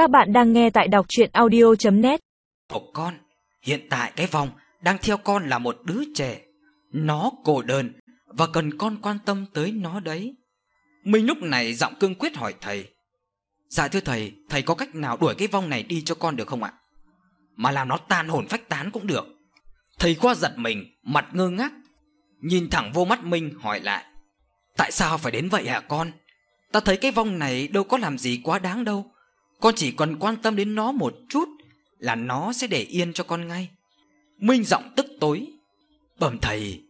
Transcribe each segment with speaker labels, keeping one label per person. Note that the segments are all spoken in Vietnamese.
Speaker 1: Các bạn đang nghe tại đọc chuyện audio.net
Speaker 2: Của con, hiện tại cái vòng đang theo con là một đứa trẻ. Nó cô đơn và cần con quan tâm tới nó đấy. Minh lúc này giọng cương quyết hỏi thầy. Dạ thưa thầy, thầy có cách nào đuổi cái vong này đi cho con được không ạ? Mà làm nó tan hồn phách tán cũng được. Thầy Khoa giật mình, mặt ngơ ngác. Nhìn thẳng vô mắt Minh hỏi lại. Tại sao phải đến vậy hả con? Ta thấy cái vong này đâu có làm gì quá đáng đâu. Con chỉ cần quan tâm đến nó một chút là nó sẽ để yên cho con ngay. Minh giọng tức tối. Bẩm thầy,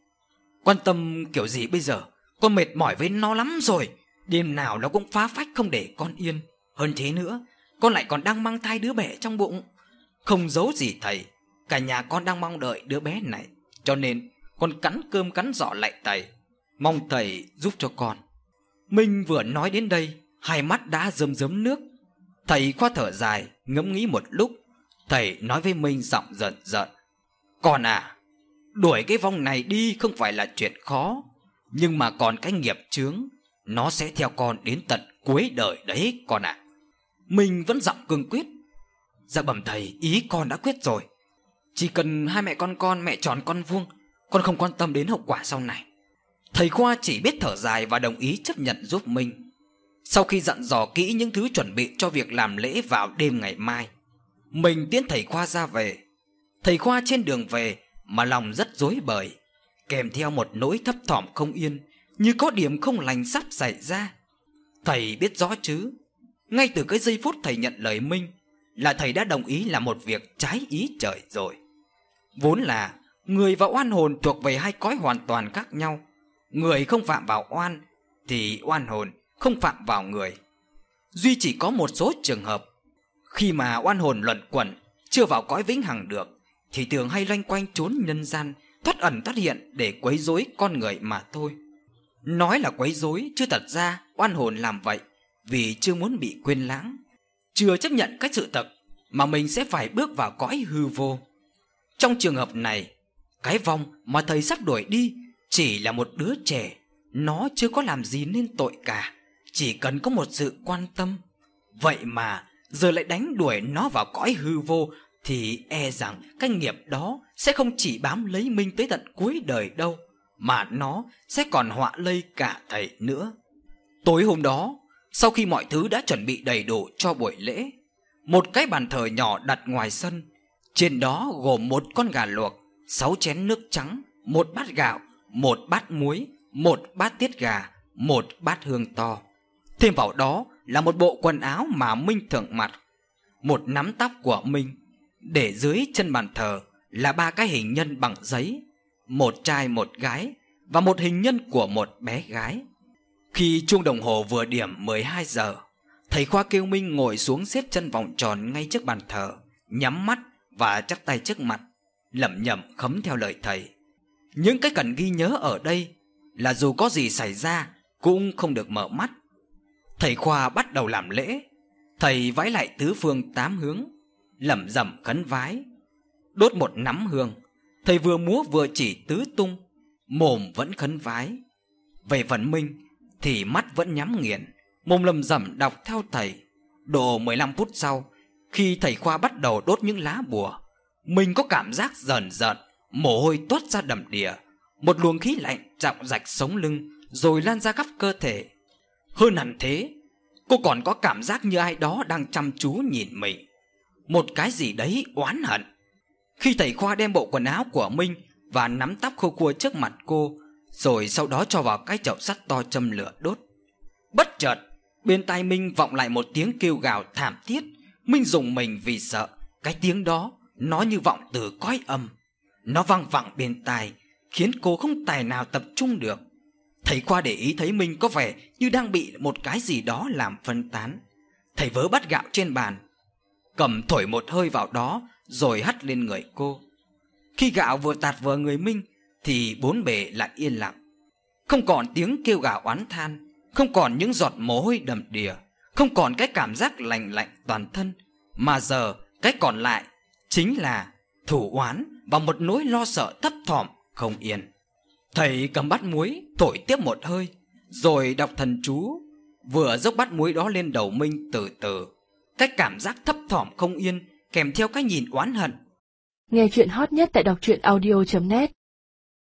Speaker 2: quan tâm kiểu gì bây giờ? Con mệt mỏi với nó lắm rồi. Đêm nào nó cũng phá phách không để con yên. Hơn thế nữa, con lại còn đang mang thai đứa bé trong bụng. Không giấu gì thầy, cả nhà con đang mong đợi đứa bé này. Cho nên con cắn cơm cắn giỏ lại thầy. Mong thầy giúp cho con. Minh vừa nói đến đây, hai mắt đã rơm rớm nước. Thầy khoa thở dài, ngẫm nghĩ một lúc. Thầy nói với Minh giọng giận giận. Con à, đuổi cái vong này đi không phải là chuyện khó. Nhưng mà còn cái nghiệp chướng, nó sẽ theo con đến tận cuối đời đấy con ạ. À. Minh vẫn giọng cương quyết. Dạ bẩm thầy, ý con đã quyết rồi. Chỉ cần hai mẹ con con mẹ tròn con vuông, con không quan tâm đến hậu quả sau này. Thầy Khoa chỉ biết thở dài và đồng ý chấp nhận giúp Minh. Sau khi dặn dò kỹ những thứ chuẩn bị cho việc làm lễ vào đêm ngày mai, mình tiễn thầy Khoa ra về. Thầy Khoa trên đường về mà lòng rất rối bời, kèm theo một nỗi thấp thỏm không yên, như có điểm không lành sắp xảy ra. Thầy biết rõ chứ, ngay từ cái giây phút thầy nhận lời Minh là thầy đã đồng ý là một việc trái ý trời rồi. Vốn là người và oan hồn thuộc về hai cõi hoàn toàn khác nhau. Người không phạm vào oan thì oan hồn không phạm vào người. Duy chỉ có một số trường hợp khi mà oan hồn luẩn quẩn chưa vào cõi vĩnh hằng được thì thường hay loanh quanh trốn nhân gian, thoát ẩn thoát hiện để quấy rối con người mà thôi. Nói là quấy rối chứ thật ra oan hồn làm vậy vì chưa muốn bị quên lãng, chưa chấp nhận cái sự thật mà mình sẽ phải bước vào cõi hư vô. Trong trường hợp này, cái vong mà thầy sắp đuổi đi chỉ là một đứa trẻ, nó chưa có làm gì nên tội cả, chỉ cần có một sự quan tâm. Vậy mà giờ lại đánh đuổi nó vào cõi hư vô thì e rằng cái nghiệp đó sẽ không chỉ bám lấy Minh tới tận cuối đời đâu, mà nó sẽ còn họa lây cả thầy nữa. Tối hôm đó, sau khi mọi thứ đã chuẩn bị đầy đủ cho buổi lễ, một cái bàn thờ nhỏ đặt ngoài sân, trên đó gồm một con gà luộc, sáu chén nước trắng, một bát gạo, một bát muối, một bát tiết gà, một bát hương to. Thêm vào đó là một bộ quần áo mà Minh thường mặc, một nắm tóc của Minh, để dưới chân bàn thờ là ba cái hình nhân bằng giấy, một trai một gái và một hình nhân của một bé gái. Khi chuông đồng hồ vừa điểm 12 giờ, thầy Khoa kêu Minh ngồi xuống xếp chân vòng tròn ngay trước bàn thờ, nhắm mắt và chắp tay trước mặt, lẩm nhẩm khấm theo lời thầy. Những cái cần ghi nhớ ở đây là dù có gì xảy ra cũng không được mở mắt. Thầy Khoa bắt đầu làm lễ, thầy vái lại tứ phương tám hướng, lẩm rẩm khấn vái, đốt một nắm hương. Thầy vừa múa vừa chỉ tứ tung, mồm vẫn khấn vái. Về phần Minh thì mắt vẫn nhắm nghiền, mồm lầm rẩm đọc theo thầy. Độ 15 phút sau, khi thầy Khoa bắt đầu đốt những lá bùa, mình có cảm giác rờn rợn, mồ hôi toát ra đầm đìa, một luồng khí lạnh chạm rạch sống lưng rồi lan ra khắp cơ thể. Hơn hẳn thế, cô còn có cảm giác như ai đó đang chăm chú nhìn mình. Một cái gì đấy oán hận. Khi thầy Khoa đem bộ quần áo của Minh và nắm tóc khô cua trước mặt cô, rồi sau đó cho vào cái chậu sắt to châm lửa đốt. Bất chợt, bên tai Minh vọng lại một tiếng kêu gào thảm thiết. Minh dùng mình vì sợ, cái tiếng đó nó như vọng từ cõi âm. Nó vang vẳng bên tai, khiến cô không tài nào tập trung được. Thầy Khoa để ý thấy Minh có vẻ như đang bị một cái gì đó làm phân tán. Thầy vớ bát gạo trên bàn, cầm thổi một hơi vào đó rồi hắt lên người cô. Khi gạo vừa tạt vào người Minh thì bốn bề lại yên lặng. Không còn tiếng kêu gào oán than, không còn những giọt mồ hôi đầm đìa, không còn cái cảm giác lạnh lạnh toàn thân, mà giờ cái còn lại chính là thủ oán và một nỗi lo sợ thấp thỏm không yên. Thầy cầm bát muối thổi tiếp một hơi, rồi đọc thần chú, vừa dốc bát muối đó lên đầu Minh từ từ. Cái cảm giác thấp thỏm không yên kèm theo cái nhìn oán hận.
Speaker 3: Nghe chuyện hot nhất tại đọc truyện audio.net